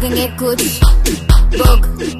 Gonna get good. Bug.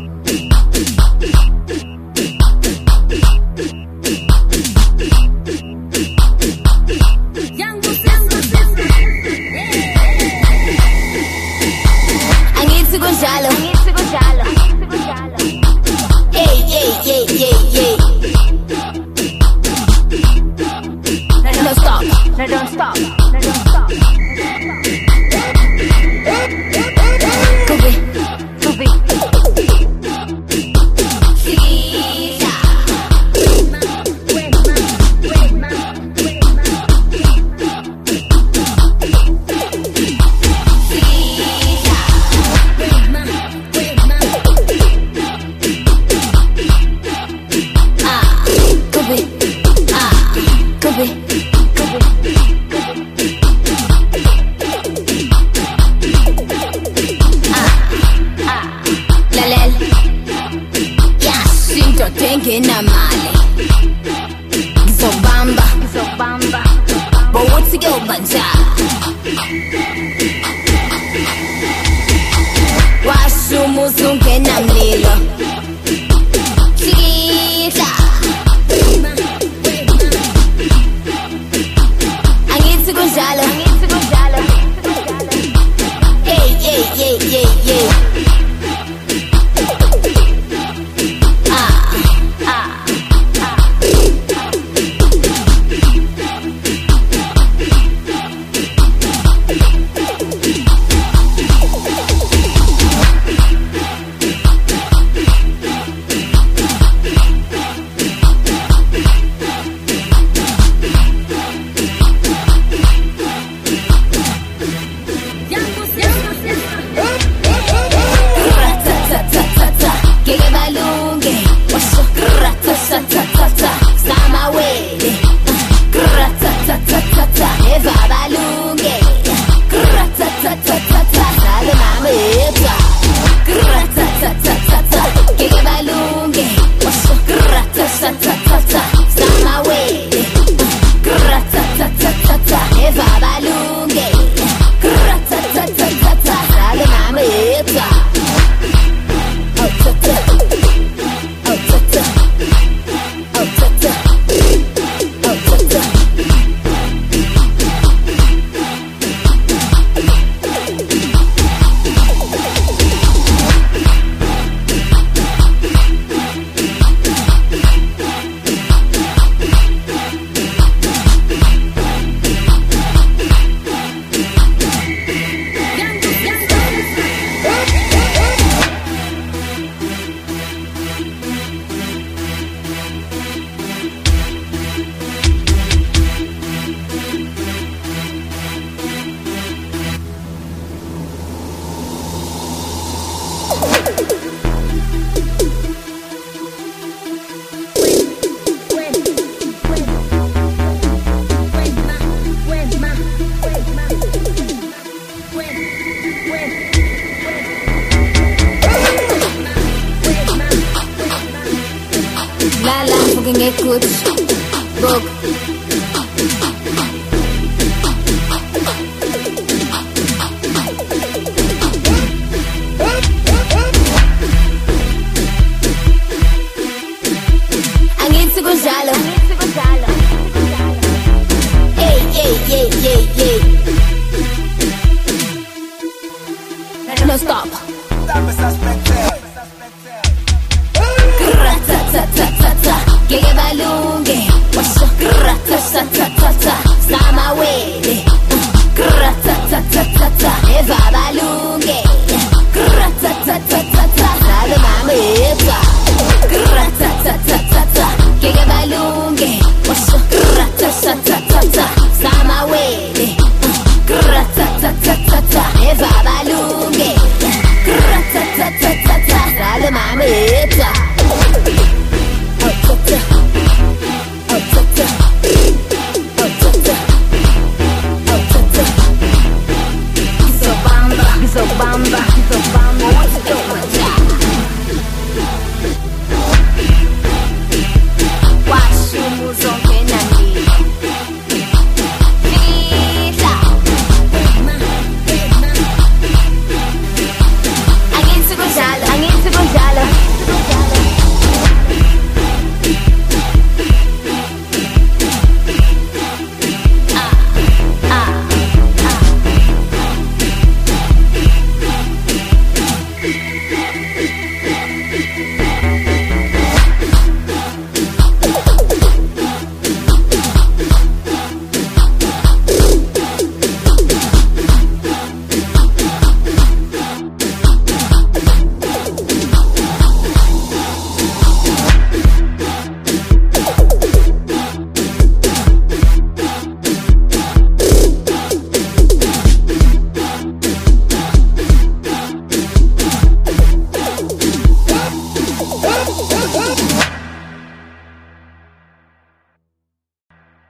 ngena mali ngizobamba ngizobamba bokuthi ke ubanja Lala bugün ekut Bok Angitu stop. Dame esas pendejas yeah, yeah, balunge Washo, grrra, tasha, Sama wele, grrra, ta, ta, ta, ta, Eva balunge, grrra, ta, ta, ta, ta, ta mama Eva, grrra, ta, ta, ta, ta, ta Yeah, yeah, balunge Washo, Sama wele, grrra, ta, ta, ta, ta, Eva balunge, grrra, ta, ta, ta, ta, ta mama Bamba.